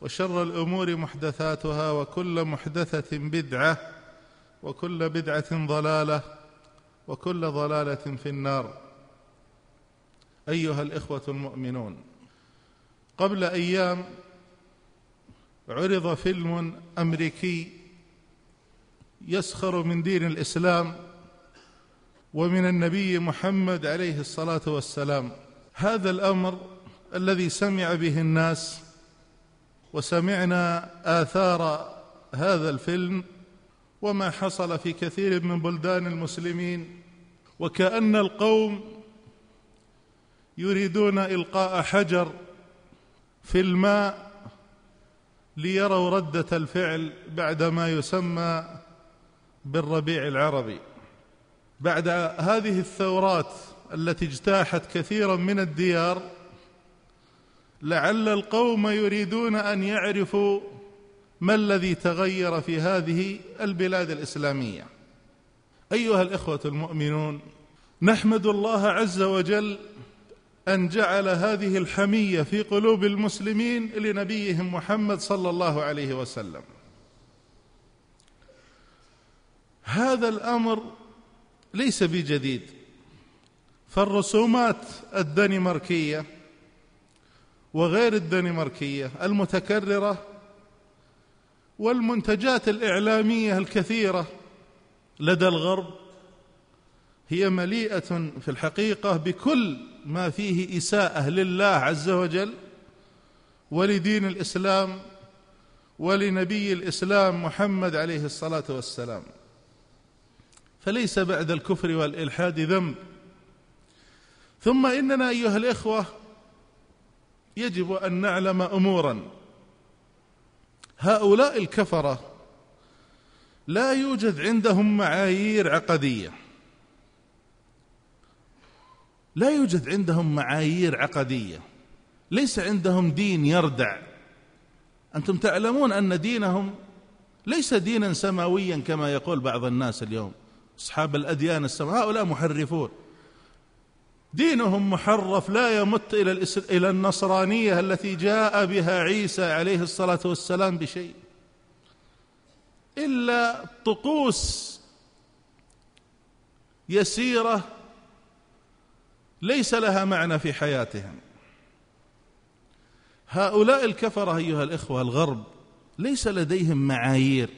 وشر الأمور محدثاتها وكل محدثة بدعة وكل بدعة ضلالة وكل ضلالة في النار. أيها الإخوة المؤمنون قبل أيام عرض فيلم أمريكي يسخر من دين الإسلام ومن النبي محمد عليه الصلاة والسلام. هذا الأمر الذي سمع به الناس وسمعنا آثار هذا الفيلم وما حصل في كثير من بلدان المسلمين وكأن القوم يريدون إلقاء حجر في الماء ليروا ردة الفعل بعد ما يسمى بالربيع العربي. بعد هذه الثورات التي اجتاحت كثيرا من الديار لعل القوم يريدون أن يعرفوا ما الذي تغير في هذه البلاد الإسلامية. أيها الإخوة المؤمنون نحمد الله عز وجل أن جعل هذه الحمية في قلوب المسلمين لنبيهم محمد صلى الله عليه وسلم. هذا الأمر ليس بجديد. فالرسومات الدنماركية وغير الدنماركية المتكررة والمنتجات الإعلامية الكثيرة لدى الغرب. هي مليئة في الحقيقة بكل ما فيه إساءة لله عز وجل ولدين الإسلام ولنبي الإسلام محمد عليه الصلاة والسلام. فليس بعد الكفر والإلحاد ذنب. ثم إننا أيها الإخوة يجب أن نعلم أمورا. هؤلاء الكفرة لا يوجد عندهم معايير عقدية. لا يوجد عندهم معايير عقدية. ليس عندهم دين يردع. أنتم تعلمون أن دينهم ليس دينا سماويا كما يقول بعض الناس اليوم. أصحاب الأديان السماويه هؤلاء محرفون. دينهم محرف لا يمت إلى إلى النصرانية التي جاء بها عيسى عليه الصلاة والسلام بشيء. إلا طقوس يسيرة ليس لها معنى في حياتهم. هؤلاء الكفرة أيها الإخوة الغرب ليس لديهم معايير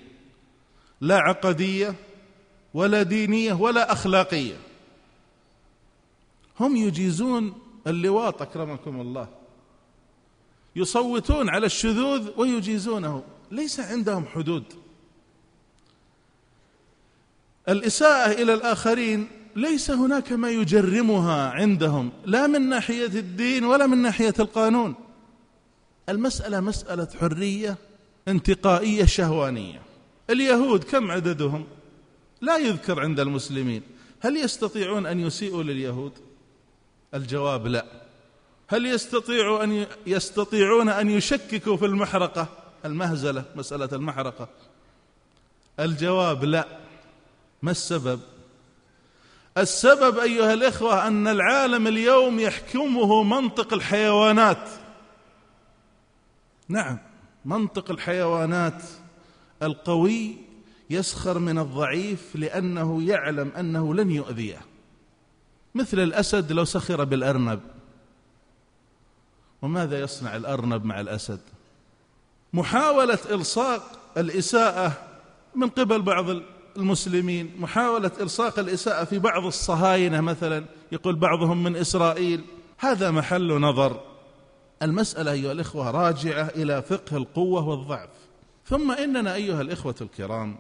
لا عقدية ولا دينية ولا أخلاقية. هم يجيزون اللواط أكرمكم الله. يصوتون على الشذوذ ويجيزونه. ليس عندهم حدود. الإساءة إلى الآخرين ليس هناك ما يجرمها عندهم لا من ناحية الدين ولا من ناحية القانون. المسألة مسألة حرية انتقائية شهوانية. اليهود كم عددهم؟ لا يذكر عند المسلمين. هل يستطيعون أن يسيئوا لليهود؟ الجواب لا. هل يستطيعوا أن يستطيعون أن يشككوا في المحرقة؟ المهزلة مسألة المحرقة. الجواب لا. ما السبب؟ السبب أيها الإخوة أن العالم اليوم يحكمه منطق الحيوانات. نعم منطق الحيوانات القوي يسخر من الضعيف لأنه يعلم أنه لن يؤذيه. مثل الأسد لو سخر بالأرنب. وماذا يصنع الأرنب مع الأسد؟ محاولة إلصاق الإساءة من قبل بعض المسلمين. محاولة إلصاق الإساءة في بعض الصهاينة مثلا. يقول بعضهم من إسرائيل. هذا محل نظر. المسألة أيها الإخوة راجعة إلى فقه القوة والضعف. ثم إننا أيها الإخوة الكرام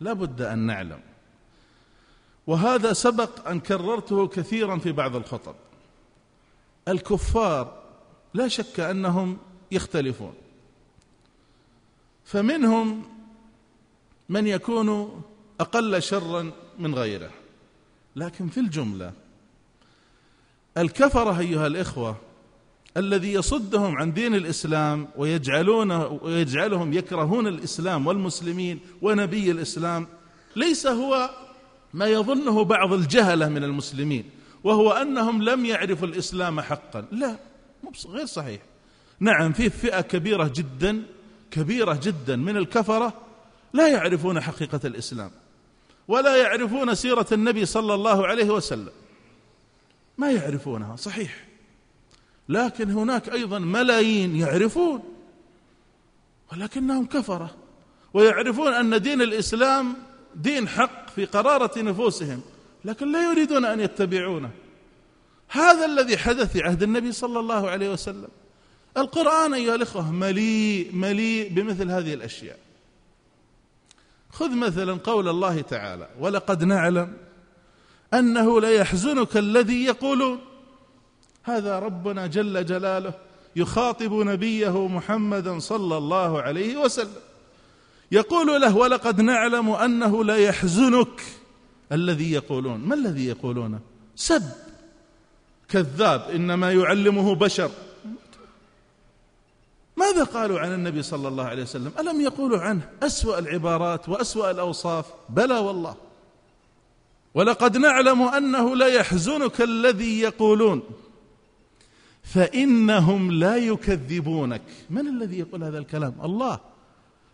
لا بد أن نعلم وهذا سبق أن كررته كثيرا في بعض الخطب. الكفار لا شك أنهم يختلفون. فمنهم من يكون أقل شرا من غيره. لكن في الجملة الكفرة أيها الإخوة الذي يصدهم عن دين الإسلام ويجعلونه ويجعلهم يكرهون الإسلام والمسلمين ونبي الإسلام ليس هو ما يظنه بعض الجهلة من المسلمين وهو أنهم لم يعرفوا الإسلام حقا. لا غير صحيح. نعم في فئة كبيرة جدا كبيرة جدا من الكفرة لا يعرفون حقيقة الإسلام ولا يعرفون سيرة النبي صلى الله عليه وسلم. ما يعرفونها صحيح. لكن هناك أيضا ملايين يعرفون ولكنهم كفرة ويعرفون أن دين الإسلام دين حق في قرارة نفوسهم لكن لا يريدون أن يتبعونه. هذا الذي حدث في عهد النبي صلى الله عليه وسلم. القرآن أيها الإخوة مليء مليء بمثل هذه الأشياء. خذ مثلا قول الله تعالى ولقد نعلم أنه ليحزنك الذي يقولون. هذا ربنا جل جلاله يخاطب نبيه محمدا صلى الله عليه وسلم. يقول له ولقد نعلم أنه لا يحزنك الذي يقولون. ما الذي يقولونه سب. كذاب. إنما يعلمه بشر. ماذا قالوا عن النبي صلى الله عليه وسلم؟ ألم يقولوا عنه؟ أسوأ العبارات وأسوأ الأوصاف. بلى والله. ولقد نعلم أنه لا يحزنك الذي يقولون. فإنهم لا يكذبونك. من الذي يقول هذا الكلام؟ الله.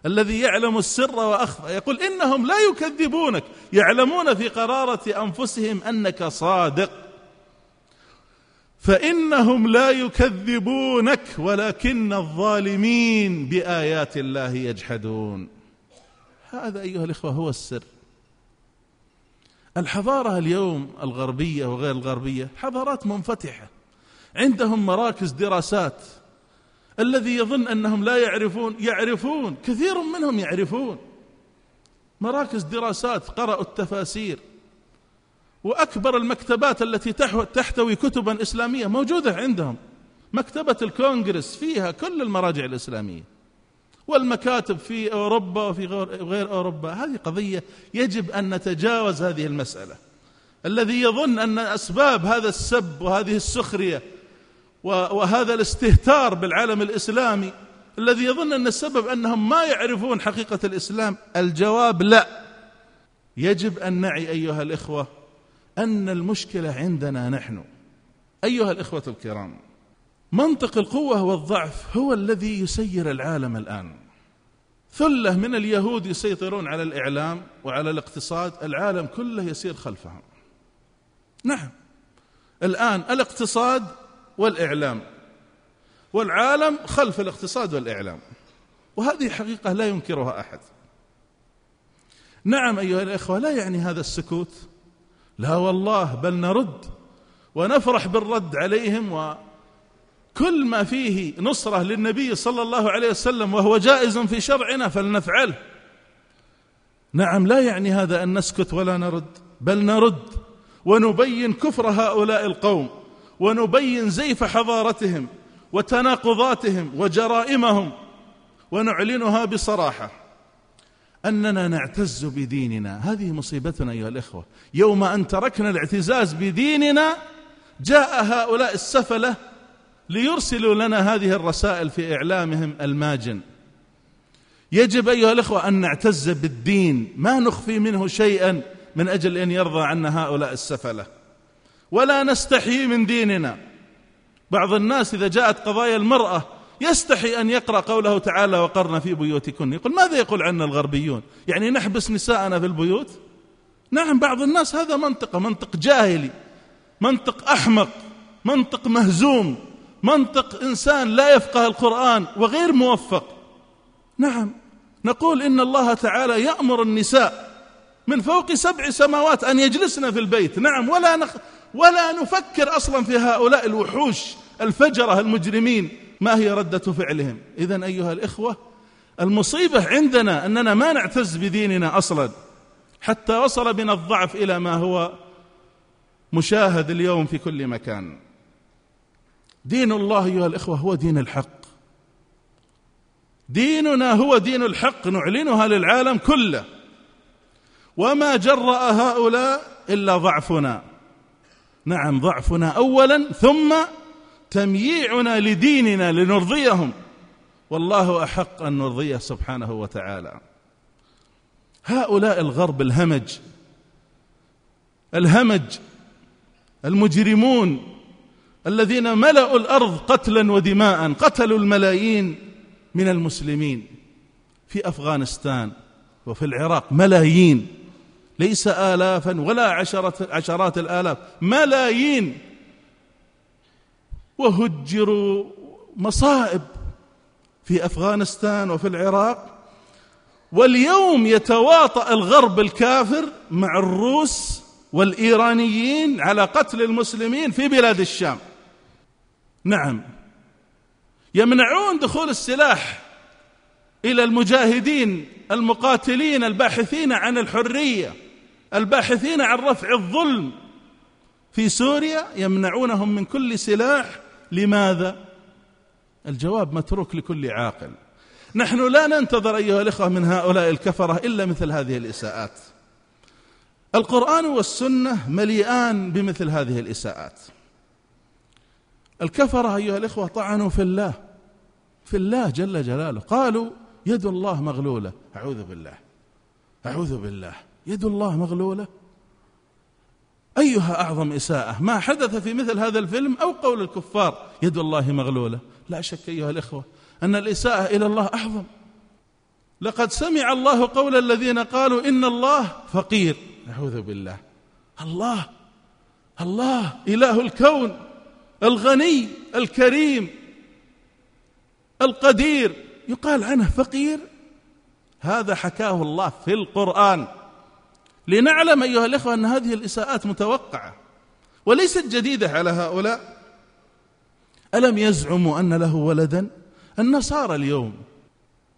الذي يعلم السر وأخفى يقول إنهم لا يكذبونك يعلمون في قرارة أنفسهم أنك صادق. فإنهم لا يكذبونك ولكن الظالمين بآيات الله يجحدون. هذا أيها الإخوة هو السر. الحضارة اليوم الغربية وغير الغربية حضارات منفتحة عندهم مراكز دراسات الذي يظن أنهم لا يعرفون يعرفون كثير منهم يعرفون. مراكز دراسات قرأوا التفاسير. وأكبر المكتبات التي تحتوي كتبا إسلامية موجودة عندهم. مكتبة الكونغرس فيها كل المراجع الإسلامية. والمكاتب في أوروبا وفي غير أوروبا. هذه قضية يجب أن نتجاوز هذه المسألة. الذي يظن أن أسباب هذا السب وهذه السخرية وهذا الاستهتار بالعالم الإسلامي الذي يظن أن السبب أنهم ما يعرفون حقيقة الإسلام. الجواب لا. يجب أن نعي أيها الإخوة أن المشكلة عندنا نحن. أيها الإخوة الكرام منطق القوة والضعف هو الذي يسير العالم الآن. ثلة من اليهود يسيطرون على الإعلام وعلى الاقتصاد العالم كله يسير خلفهم. نعم. الآن الاقتصاد والإعلام. والعالم خلف الاقتصاد والإعلام. وهذه حقيقة لا ينكرها أحد. نعم أيها الإخوة لا يعني هذا السكوت. لا والله بل نرد ونفرح بالرد عليهم وكل ما فيه نصرة للنبي صلى الله عليه وسلم وهو جائز في شرعنا فلنفعله. نعم لا يعني هذا أن نسكت ولا نرد بل نرد ونبين كفر هؤلاء القوم. ونبين زيف حضارتهم وتناقضاتهم وجرائمهم ونعلنها بصراحة. أننا نعتز بديننا. هذه مصيبتنا أيها الإخوة. يوم أن تركنا الاعتزاز بديننا جاء هؤلاء السفلة ليرسلوا لنا هذه الرسائل في إعلامهم الماجن. يجب أيها الإخوة أن نعتز بالدين. ما نخفي منه شيئا من أجل أن يرضى عنا هؤلاء السفلة. ولا نستحيي من ديننا. بعض الناس إذا جاءت قضايا المرأة يستحي أن يقرأ قوله تعالى وقرن في بيوتكن. يقول ماذا يقول عنا الغربيون؟ يعني نحبس نساءنا في البيوت؟ نعم بعض الناس هذا منطقه منطق جاهلي منطق أحمق منطق مهزوم منطق إنسان لا يفقه القرآن وغير موفق. نعم نقول إن الله تعالى يأمر النساء من فوق سبع سماوات أن يجلسن في البيت. نعم ولا نخ ولا نفكر أصلا في هؤلاء الوحوش الفجرة المجرمين. ما هي ردة فعلهم؟ اذا أيها الإخوة المصيبة عندنا أننا ما نعتز بديننا أصلا. حتى وصل بنا الضعف إلى ما هو مشاهد اليوم في كل مكان. دين الله أيها الإخوة هو دين الحق. ديننا هو دين الحق نعلنها للعالم كله. وما جرأ هؤلاء إلا ضعفنا. نعم ضعفنا اولا ثم تمييعنا لديننا لنرضيهم. والله أحق أن نرضيه سبحانه وتعالى. هؤلاء الغرب الهمج الهمج المجرمون الذين ملأوا الأرض قتلا ودماء قتلوا الملايين من المسلمين في أفغانستان وفي العراق ملايين. ليس آلافا ولا عشرة عشرات الآلاف. ملايين. وهجروا مصائب في أفغانستان وفي العراق. واليوم يتواطأ الغرب الكافر مع الروس والإيرانيين على قتل المسلمين في بلاد الشام. نعم. يمنعون دخول السلاح إلى المجاهدين المقاتلين الباحثين عن الحرية. الباحثين عن رفع الظلم في سوريا يمنعونهم من كل سلاح. لماذا؟ الجواب متروك لكل عاقل. نحن لا ننتظر أيها الإخوة من هؤلاء الكفرة إلا مثل هذه الإساءات. القرآن والسنة مليئان بمثل هذه الإساءات. الكفرة أيها الإخوة طعنوا في الله في الله جل جلاله. قالوا يد الله مغلولة. أعوذ بالله أعوذ بالله. يد الله مغلولة. أيها أعظم إساءة ما حدث في مثل هذا الفيلم أو قول الكفار يد الله مغلولة؟ لا شك أيها الإخوة أن الإساءة إلى الله أعظم. لقد سمع الله قول الذين قالوا إن الله فقير. اعوذ بالله. الله الله إله الكون الغني الكريم القدير. يقال عنه فقير. هذا حكاه الله في القرآن. لنعلم أيها الإخوة أن هذه الإساءات متوقعة وليست جديدة على هؤلاء. ألم يزعموا أن له ولدا؟ النصارى اليوم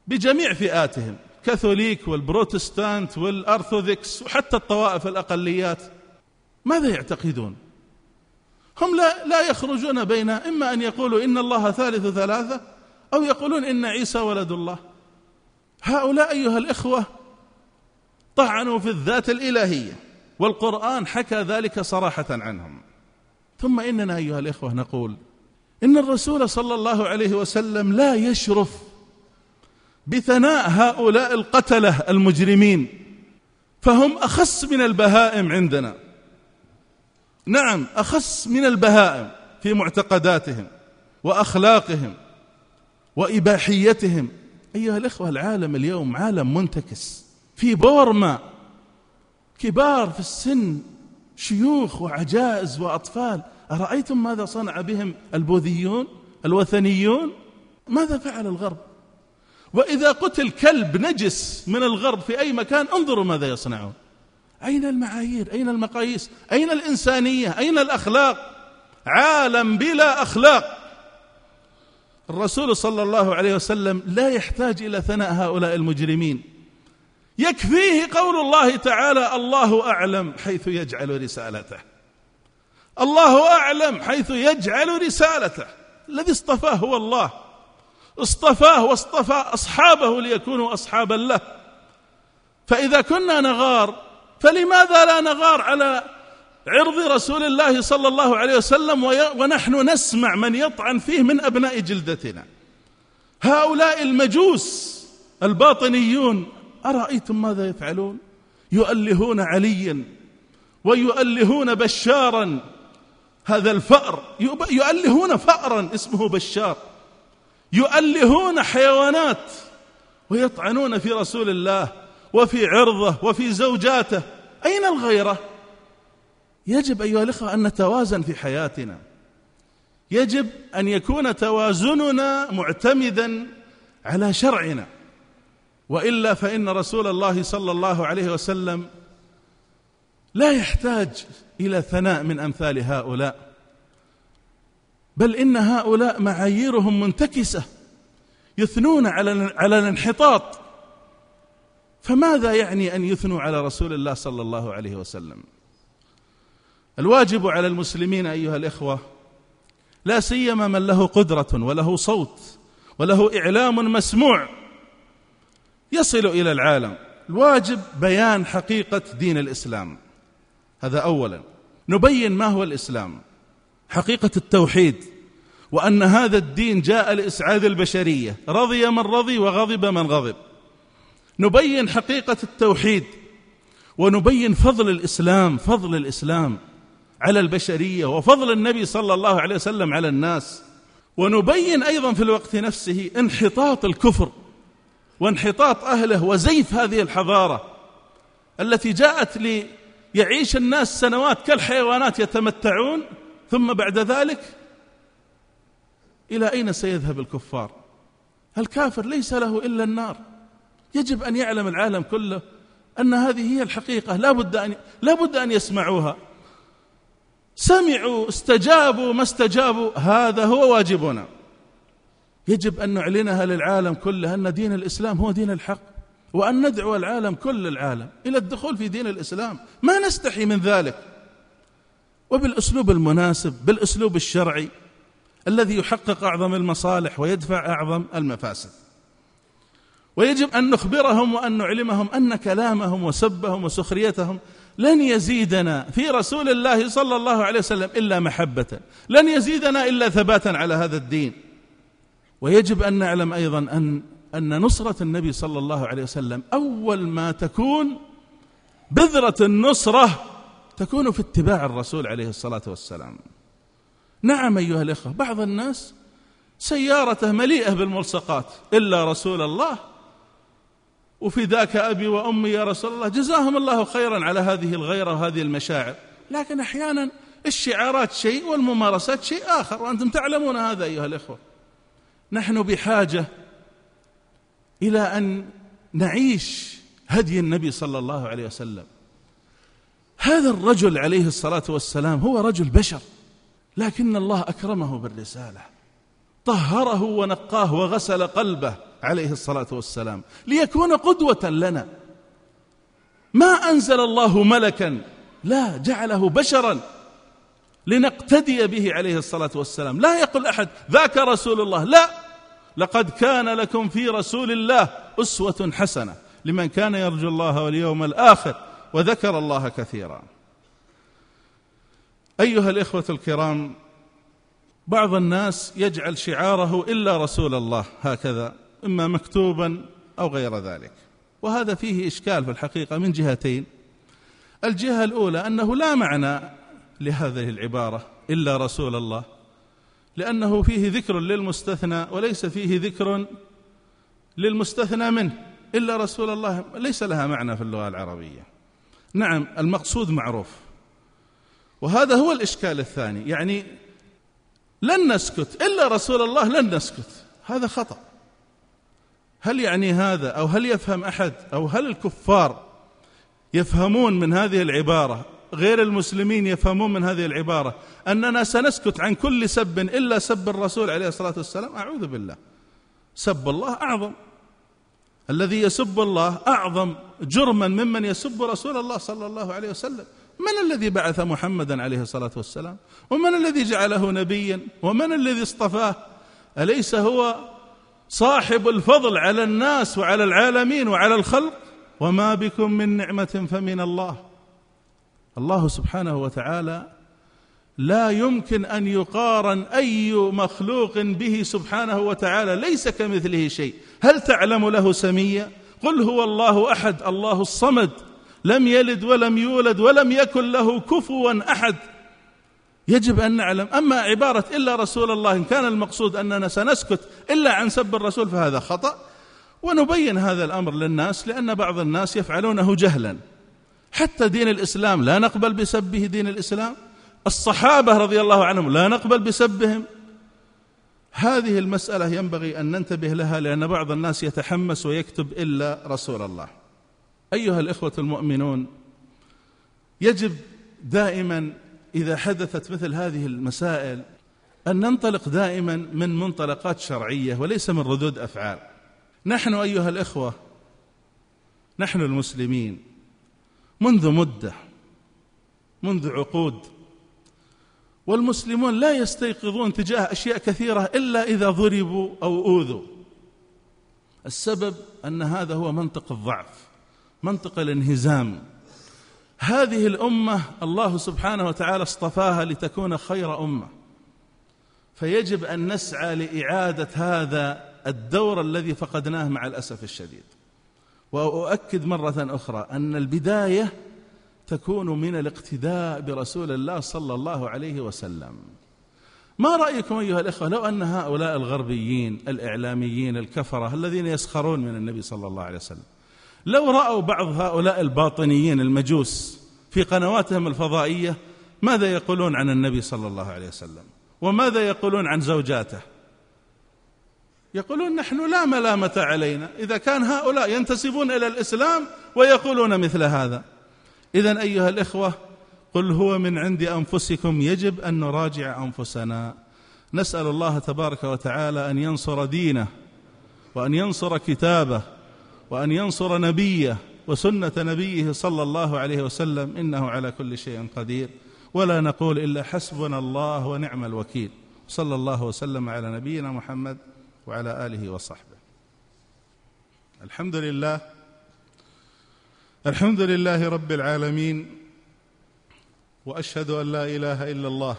بجميع فئاتهم كاثوليك والبروتستانت والأرثوذكس وحتى الطوائف الأقليات ماذا يعتقدون؟ هم لا لا يخرجون بين إما أن يقولوا إن الله ثالث ثلاثة أو يقولون إن عيسى ولد الله. هؤلاء أيها الإخوة طعنوا في الذات الإلهية والقرآن حكى ذلك صراحة عنهم. ثم إننا أيها الإخوة نقول إن الرسول صلى الله عليه وسلم لا يشرف بثناء هؤلاء القتلة المجرمين فهم أخص من البهائم عندنا. نعم أخص من البهائم في معتقداتهم وأخلاقهم وإباحيتهم. أيها الإخوة العالم اليوم عالم منتكس. في بورما كبار في السن شيوخ وعجائز وأطفال. أرأيتم ماذا صنع بهم البوذيون الوثنيون؟ ماذا فعل الغرب؟ وإذا قتل كلب نجس من الغرب في أي مكان انظروا ماذا يصنعون. أين المعايير؟ أين المقاييس؟ أين الإنسانية؟ أين الأخلاق؟ عالم بلا أخلاق. الرسول صلى الله عليه وسلم لا يحتاج إلى ثناء هؤلاء المجرمين. يكفيه قول الله تعالى الله أعلم حيث يجعل رسالته. الله أعلم حيث يجعل رسالته. الذي اصطفاه هو الله. اصطفاه واصطفى أصحابه ليكونوا أصحابا له. فإذا كنا نغار فلماذا لا نغار على عرض رسول الله صلى الله عليه وسلم ونحن نسمع من يطعن فيه من أبناء جلدتنا؟ هؤلاء المجوس الباطنيون أرأيتم ماذا يفعلون؟ يؤلهون عليا ويؤلهون بشارا. هذا الفأر يؤلهون فأرا اسمه بشار. يؤلهون حيوانات ويطعنون في رسول الله وفي عرضه وفي زوجاته. أين الغيرة؟ يجب أيها الأخوة أن نتوازن في حياتنا. يجب أن يكون توازننا معتمدا على شرعنا. وإلا فإن رسول الله صلى الله عليه وسلم لا يحتاج إلى ثناء من أمثال هؤلاء بل إن هؤلاء معاييرهم منتكسة يثنون على على الانحطاط. فماذا يعني أن يثنوا على رسول الله صلى الله عليه وسلم؟ الواجب على المسلمين أيها الإخوة لا سيما من له قدرة وله صوت وله إعلام مسموع يصل إلى العالم. الواجب بيان حقيقة دين الإسلام. هذا أولا. نبين ما هو الإسلام. حقيقة التوحيد. وأن هذا الدين جاء لإسعاد البشرية. رضي من رضي وغضب من غضب. نبين حقيقة التوحيد. ونبين فضل الإسلام فضل الإسلام على البشرية وفضل النبي صلى الله عليه وسلم على الناس. ونبين أيضا في الوقت نفسه انحطاط الكفر. وانحطاط أهله وزيف هذه الحضارة التي جاءت ليعيش الناس سنوات كالحيوانات يتمتعون ثم بعد ذلك إلى أين سيذهب الكفار؟ الكافر ليس له إلا النار؟ يجب أن يعلم العالم كله أن هذه هي الحقيقة لا بد أن, لا بد أن يسمعوها. سمعوا استجابوا ما استجابوا هذا هو واجبنا. يجب أن نعلنها للعالم كله أن دين الإسلام هو دين الحق وأن ندعو العالم كل العالم إلى الدخول في دين الإسلام. ما نستحي من ذلك. وبالأسلوب المناسب بالأسلوب الشرعي الذي يحقق أعظم المصالح ويدفع أعظم المفاسد. ويجب أن نخبرهم وأن نعلمهم أن كلامهم وسبهم وسخريتهم لن يزيدنا في رسول الله صلى الله عليه وسلم إلا محبة لن يزيدنا إلا ثباتا على هذا الدين. ويجب أن نعلم أيضا أن أن نصرة النبي صلى الله عليه وسلم أول ما تكون بذرة النصرة تكون في اتباع الرسول عليه الصلاة والسلام. نعم أيها الإخوة بعض الناس سيارته مليئة بالملصقات إلا رسول الله وفي ذاك أبي وأمي يا رسول الله جزاهم الله خيرا على هذه الغيرة وهذه المشاعر. لكن أحيانا الشعارات شيء والممارسات شيء آخر وأنتم تعلمون هذا أيها الإخوة. نحن بحاجة إلى أن نعيش هدي النبي صلى الله عليه وسلم. هذا الرجل عليه الصلاة والسلام هو رجل بشر لكن الله أكرمه بالرسالة. طهره ونقاه وغسل قلبه عليه الصلاة والسلام ليكون قدوة لنا. ما أنزل الله ملكا لا جعله بشرا لنقتدي به عليه الصلاة والسلام. لا يقول أحد ذاك رسول الله. لا. لقد كان لكم في رسول الله أسوة حسنة لمن كان يرجو الله واليوم الآخر وذكر الله كثيرا. أيها الإخوة الكرام بعض الناس يجعل شعاره إلا رسول الله هكذا إما مكتوبا أو غير ذلك. وهذا فيه إشكال في الحقيقة من جهتين. الجهة الأولى أنه لا معنى لهذه العبارة إلا رسول الله لأنه فيه ذكر للمستثنى وليس فيه ذكر للمستثنى منه إلا رسول الله ليس لها معنى في اللغة العربية. نعم المقصود معروف. وهذا هو الإشكال الثاني يعني لن نسكت إلا رسول الله لن نسكت. هذا خطأ. هل يعني هذا؟ أو هل يفهم أحد؟ أو هل الكفار يفهمون من هذه العبارة غير المسلمين يفهمون من هذه العبارة. أننا سنسكت عن كل سب إلا سب الرسول عليه الصلاة والسلام. أعوذ بالله. سب الله أعظم. الذي يسب الله أعظم جرما ممن يسب رسول الله صلى الله عليه وسلم. من الذي بعث محمدا عليه الصلاة والسلام؟ ومن الذي جعله نبيا؟ ومن الذي اصطفاه؟ أليس هو صاحب الفضل على الناس وعلى العالمين وعلى الخلق؟ وما بكم من نعمة فمن الله. الله سبحانه وتعالى لا يمكن أن يقارن أي مخلوق به سبحانه وتعالى ليس كمثله شيء. هل تعلم له سمية؟ قل هو الله أحد الله الصمد. لم يلد ولم يولد ولم يكن له كفوا أحد. يجب أن نعلم. أما عبارة إلا رسول الله إن كان المقصود أننا سنسكت إلا عن سب الرسول فهذا خطأ. ونبين هذا الأمر للناس لأن بعض الناس يفعلونه جهلا. حتى دين الإسلام لا نقبل بسبه دين الإسلام. الصحابة رضي الله عنهم لا نقبل بسبهم. هذه المسألة ينبغي أن ننتبه لها لأن بعض الناس يتحمس ويكتب إلا رسول الله. أيها الإخوة المؤمنون يجب دائما إذا حدثت مثل هذه المسائل أن ننطلق دائما من منطلقات شرعية وليس من ردود أفعال. نحن أيها الإخوة نحن المسلمين منذ مدة منذ عقود. والمسلمون لا يستيقظون تجاه أشياء كثيرة إلا إذا ضربوا أو أوذوا. السبب أن هذا هو منطق الضعف منطق الانهزام. هذه الأمة الله سبحانه وتعالى اصطفاها لتكون خير أمة. فيجب أن نسعى لإعادة هذا الدور الذي فقدناه مع الأسف الشديد. وأؤكد مرة أخرى أن البداية تكون من الاقتداء برسول الله صلى الله عليه وسلم. ما رأيكم أيها الإخوة لو أن هؤلاء الغربيين الإعلاميين الكفرة الذين يسخرون من النبي صلى الله عليه وسلم لو رأوا بعض هؤلاء الباطنيين المجوس في قنواتهم الفضائية ماذا يقولون عن النبي صلى الله عليه وسلم؟ وماذا يقولون عن زوجاته؟ يقولون نحن لا ملامة علينا. إذا كان هؤلاء ينتسبون إلى الإسلام ويقولون مثل هذا. اذا أيها الإخوة قل هو من عند أنفسكم يجب أن نراجع أنفسنا. نسأل الله تبارك وتعالى أن ينصر دينه وأن ينصر كتابه وأن ينصر نبيه وسنة نبيه صلى الله عليه وسلم إنه على كل شيء قدير. ولا نقول إلا حسبنا الله ونعم الوكيل. صلى الله وسلم على نبينا محمد وعلى آله وصحبه. الحمد لله الحمد لله رب العالمين وأشهد أن لا إله إلا الله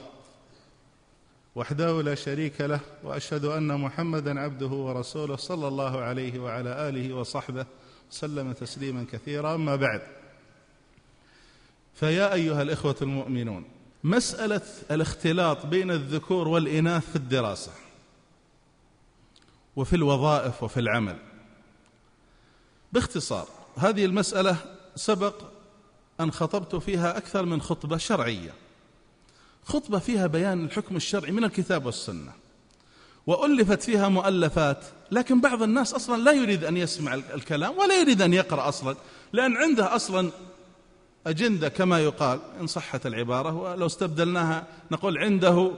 وحده لا شريك له وأشهد أن محمدا عبده ورسوله صلى الله عليه وعلى آله وصحبه وسلم تسليما كثيرا. أما بعد فيا أيها الإخوة المؤمنون مسألة الاختلاط بين الذكور والإناث في الدراسة. وفي الوظائف وفي العمل. باختصار هذه المسألة سبق أن خطبت فيها أكثر من خطبة شرعية. خطبة فيها بيان الحكم الشرعي من الكتاب والسنة. وألفت فيها مؤلفات لكن بعض الناس أصلا لا يريد أن يسمع الكلام ولا يريد أن يقرأ أصلا لأن عنده أصلا أجندة كما يقال إن صحت العبارة ولو استبدلناها نقول عنده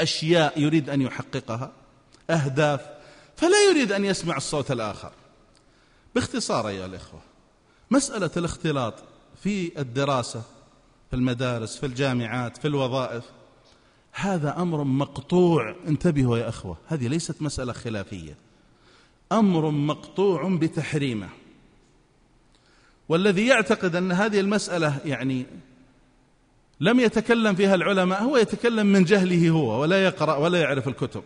أشياء يريد أن يحققها. أهداف فلا يريد أن يسمع الصوت الآخر. باختصار ايها الإخوة مسألة الاختلاط في الدراسة في المدارس في الجامعات في الوظائف هذا أمر مقطوع. انتبهوا يا إخوة هذه ليست مسألة خلافية. أمر مقطوع بتحريمه. والذي يعتقد أن هذه المسألة يعني لم يتكلم فيها العلماء هو يتكلم من جهله هو ولا يقرأ ولا يعرف الكتب.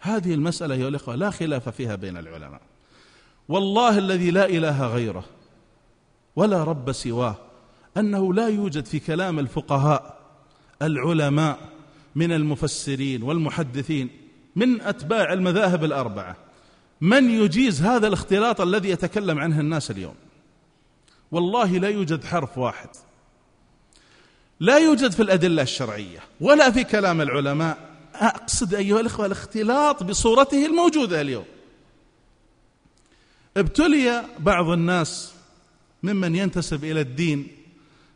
هذه المسألة يا الاخوه لا خلاف فيها بين العلماء. والله الذي لا إله غيره ولا رب سواه أنه لا يوجد في كلام الفقهاء العلماء من المفسرين والمحدثين من أتباع المذاهب الأربعة من يجيز هذا الاختلاط الذي يتكلم عنه الناس اليوم. والله لا يوجد حرف واحد. لا يوجد في الأدلة الشرعية ولا في كلام العلماء أقصد أيها الإخوة الاختلاط بصورته الموجودة اليوم. ابتلي بعض الناس ممن ينتسب إلى الدين.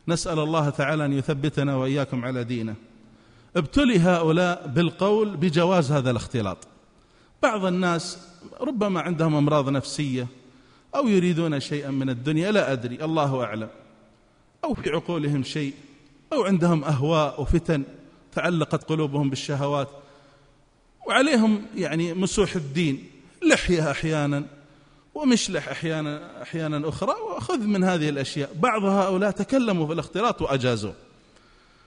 نسأل الله تعالى أن يثبتنا وإياكم على دينه. ابتلي هؤلاء بالقول بجواز هذا الاختلاط. بعض الناس ربما عندهم أمراض نفسية أو يريدون شيئا من الدنيا لا أدري الله أعلم. أو في عقولهم شيء أو عندهم أهواء وفتن. تعلقت قلوبهم بالشهوات وعليهم يعني مسوح الدين. لحيه أحيانا ومشلح أحيانا أحيانا أخرى وخذ من هذه الأشياء. بعض هؤلاء تكلموا في الاختلاط واجازوه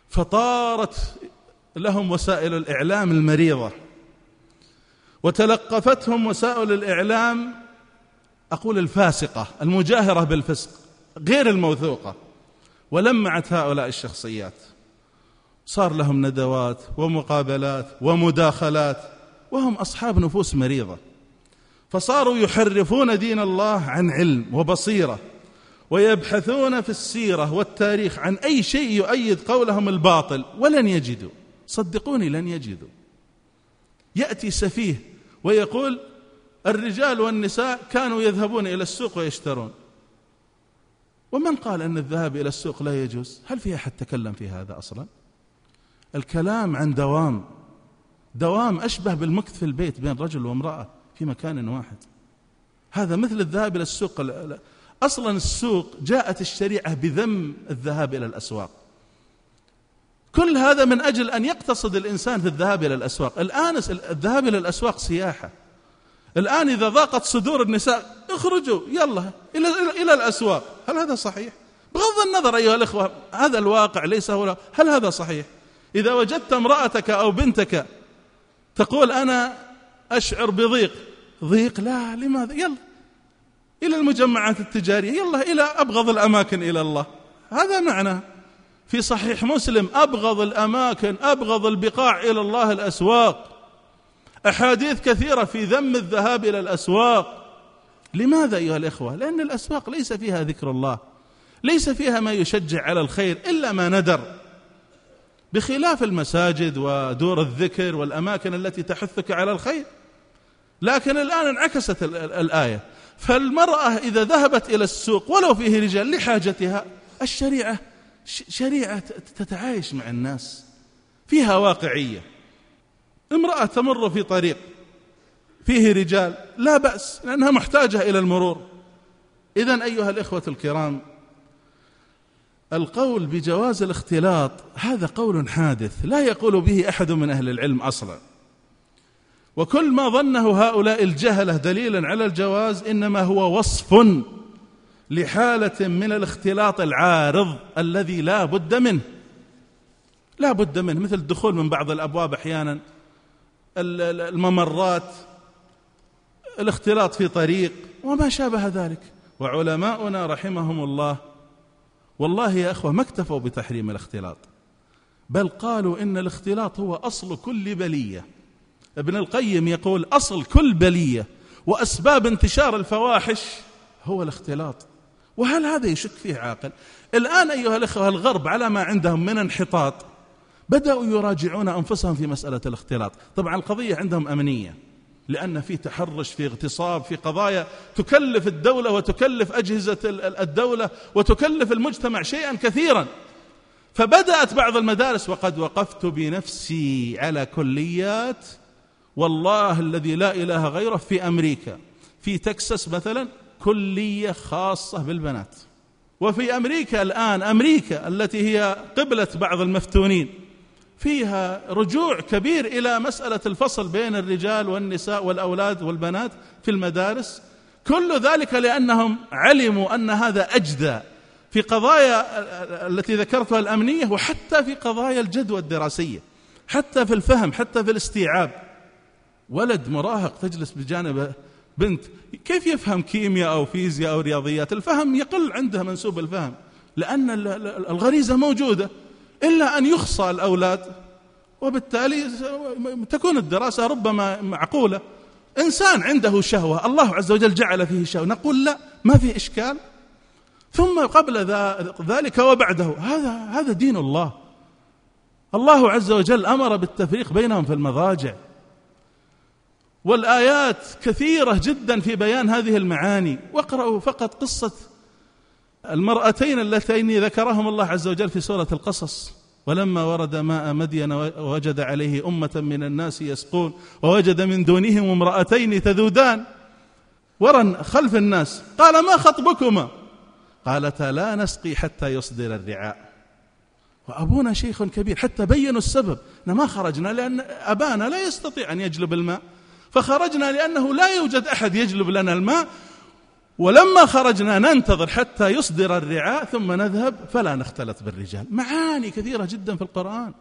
فطارت لهم وسائل الإعلام المريضة. وتلقفتهم وسائل الإعلام أقول الفاسقة المجاهرة بالفسق غير الموثوقة. ولمعت هؤلاء الشخصيات. صار لهم ندوات ومقابلات ومداخلات وهم أصحاب نفوس مريضة. فصاروا يحرفون دين الله عن علم وبصيرة ويبحثون في السيرة والتاريخ عن أي شيء يؤيد قولهم الباطل ولن يجدوا. صدقوني لن يجدوا. يأتي سفيه ويقول الرجال والنساء كانوا يذهبون إلى السوق ويشترون. ومن قال أن الذهاب إلى السوق لا يجوز؟ هل في أحد تكلم في هذا أصلا؟ الكلام عن دوام. دوام أشبه بالمكث في البيت بين رجل وامرأة في مكان واحد. هذا مثل الذهاب إلى السوق. أصلا السوق جاءت الشريعة بذم الذهاب إلى الأسواق. كل هذا من أجل أن يقتصد الإنسان في الذهاب إلى الأسواق. الآن الذهاب إلى الأسواق سياحة. الآن إذا ضاقت صدور النساء اخرجوا يلا إلى, إلى الأسواق. هل هذا صحيح؟ بغض النظر أيها الإخوة هذا الواقع ليس هو هل هذا صحيح؟ إذا وجدت امرأتك أو بنتك تقول أنا أشعر بضيق ضيق لا لماذا؟ يلا إلى المجمعات التجارية يلا إلى أبغض الأماكن إلى الله. هذا معنى. في صحيح مسلم أبغض الأماكن أبغض البقاع إلى الله الأسواق. أحاديث كثيرة في ذم الذهاب إلى الأسواق. لماذا أيها الإخوة؟ لأن الأسواق ليس فيها ذكر الله ليس فيها ما يشجع على الخير إلا ما ندر. بخلاف المساجد ودور الذكر والأماكن التي تحثك على الخير. لكن الآن انعكست الآية. فالمرأة إذا ذهبت إلى السوق ولو فيه رجال لحاجتها الشريعة شريعة تتعايش مع الناس. فيها واقعية. امرأة تمر في طريق فيه رجال لا بأس لأنها محتاجة إلى المرور. إذا أيها الإخوة الكرام القول بجواز الاختلاط هذا قول حادث لا يقول به أحد من أهل العلم أصلا. وكل ما ظنه هؤلاء الجهلة دليلا على الجواز إنما هو وصف لحالة من الاختلاط العارض الذي لا بد منه. لا بد منه مثل الدخول من بعض الأبواب أحيانا الممرات الاختلاط في طريق وما شابه ذلك. وعلماؤنا رحمهم الله والله يا أخوة ما اكتفوا بتحريم الاختلاط. بل قالوا إن الاختلاط هو أصل كل بلية. ابن القيم يقول أصل كل بلية وأسباب انتشار الفواحش هو الاختلاط. وهل هذا يشك فيه عاقل؟ الآن أيها الأخوة الغرب على ما عندهم من انحطاط بدأوا يراجعون أنفسهم في مسألة الاختلاط. طبعا القضية عندهم أمنية. لأن في تحرش في اغتصاب في قضايا تكلف الدولة وتكلف أجهزة الدولة وتكلف المجتمع شيئا كثيرا. فبدأت بعض المدارس وقد وقفت بنفسي على كليات والله الذي لا إله غيره في أمريكا. في تكساس مثلا كلية خاصة بالبنات. وفي أمريكا الآن أمريكا التي هي قبلة بعض المفتونين. فيها رجوع كبير إلى مسألة الفصل بين الرجال والنساء والأولاد والبنات في المدارس. كل ذلك لأنهم علموا أن هذا أجدى في قضايا التي ذكرتها الأمنية وحتى في قضايا الجدوى الدراسية حتى في الفهم حتى في الاستيعاب. ولد مراهق تجلس بجانب بنت كيف يفهم كيمياء أو فيزياء أو رياضيات؟ الفهم يقل عنده منسوب الفهم لأن الغريزة موجودة. إلا أن يخصى الأولاد وبالتالي تكون الدراسة ربما معقولة. إنسان عنده شهوة الله عز وجل جعل فيه شهوة نقول لا ما في إشكال. ثم قبل ذلك وبعده هذا هذا دين الله. الله عز وجل أمر بالتفريق بينهم في المضاجع. والآيات كثيرة جدا في بيان هذه المعاني. واقرأوا فقط قصة المرأتين اللتين ذكرهم الله عز وجل في سورة القصص. ولما ورد ماء مدين وجد عليه أمة من الناس يسقون ووجد من دونهم امرأتين تذودان ورا خلف الناس. قال ما خطبكما؟ قالتا لا نسقي حتى يصدر الرعاء. وأبونا شيخ كبير حتى بينوا السبب ما خرجنا لأن أبانا لا يستطيع أن يجلب الماء. فخرجنا لأنه لا يوجد أحد يجلب لنا الماء ولما خرجنا ننتظر حتى يصدر الرعاء ثم نذهب فلا نختلط بالرجال. معاني كثيرة جدا في القرآن.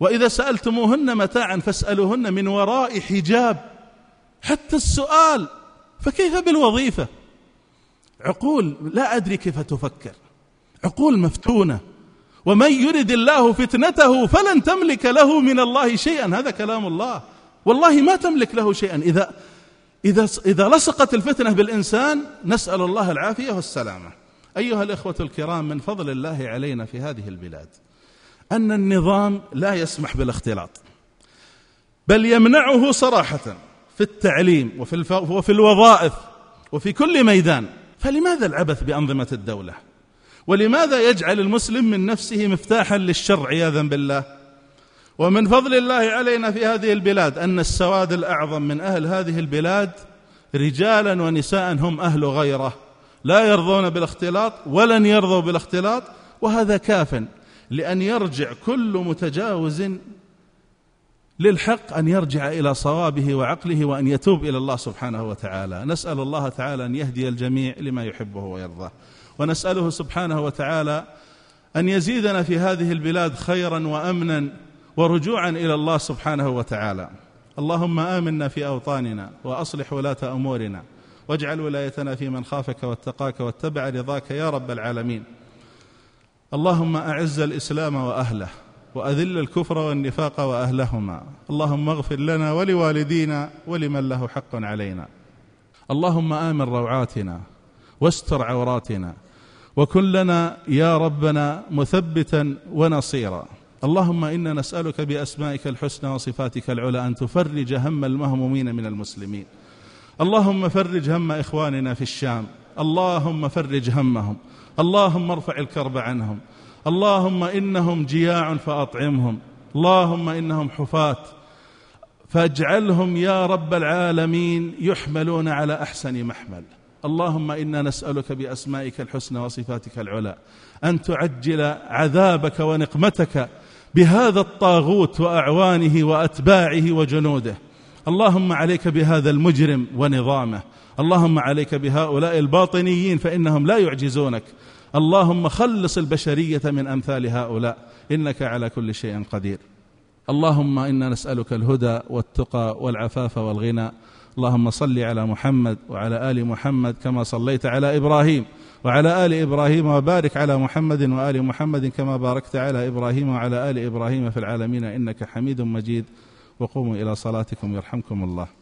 وإذا سألتموهن متاعا فاسألوهن من وراء حجاب. حتى السؤال فكيف بالوظيفة؟ عقول لا أدري كيف تفكر. عقول مفتونة. ومن يرد الله فتنته فلن تملك له من الله شيئا. هذا كلام الله. والله ما تملك له شيئا. إذا إذا إذا لصقت الفتنة بالإنسان نسأل الله العافية والسلامة. أيها الإخوة الكرام من فضل الله علينا في هذه البلاد أن النظام لا يسمح بالاختلاط بل يمنعه صراحة في التعليم وفي, وفي الوظائف وفي كل ميدان. فلماذا العبث بأنظمة الدولة؟ ولماذا يجعل المسلم من نفسه مفتاحا للشر عياذا بالله؟ ومن فضل الله علينا في هذه البلاد أن السواد الأعظم من أهل هذه البلاد رجالا ونساء هم أهل غيره. لا يرضون بالاختلاط ولن يرضوا بالاختلاط وهذا كاف لأن يرجع كل متجاوز للحق أن يرجع إلى صوابه وعقله وأن يتوب إلى الله سبحانه وتعالى. نسأل الله تعالى أن يهدي الجميع لما يحبه ويرضاه. ونسأله سبحانه وتعالى أن يزيدنا في هذه البلاد خيرا وأمنا ورجوعا إلى الله سبحانه وتعالى. اللهم آمنا في أوطاننا وأصلح ولاة أمورنا واجعل ولايتنا في من خافك واتقاك واتبع رضاك يا رب العالمين. اللهم أعز الإسلام وأهله وأذل الكفر والنفاق وأهلهما. اللهم اغفر لنا ولوالدينا ولمن له حق علينا. اللهم آمن روعاتنا واستر عوراتنا وكن لنا يا ربنا مثبتا ونصيرا. اللهم إنا نسألك بأسمائك الحسنى وصفاتك العلى أن تفرج هم المهمومين من المسلمين. اللهم فرج هم إخواننا في الشام. اللهم فرج همهم. اللهم ارفع الكرب عنهم. اللهم إنهم جياع فأطعمهم. اللهم إنهم حفاة. فاجعلهم يا رب العالمين يحملون على أحسن محمل. اللهم إنا نسألك بأسمائك الحسنى وصفاتك العلى أن تعجل عذابك ونقمتك بهذا الطاغوت وأعوانه وأتباعه وجنوده. اللهم عليك بهذا المجرم ونظامه. اللهم عليك بهؤلاء الباطنيين فإنهم لا يعجزونك. اللهم خلص البشرية من أمثال هؤلاء. إنك على كل شيء قدير. اللهم إنا نسألك الهدى والتقى والعفاف والغنى. اللهم صل على محمد وعلى آل محمد كما صليت على إبراهيم. وعلى آل إبراهيم وبارك على محمد وآل محمد كما باركت على إبراهيم وعلى آل إبراهيم في العالمين إنك حميد مجيد. وقوموا إلى صلاتكم يرحمكم الله.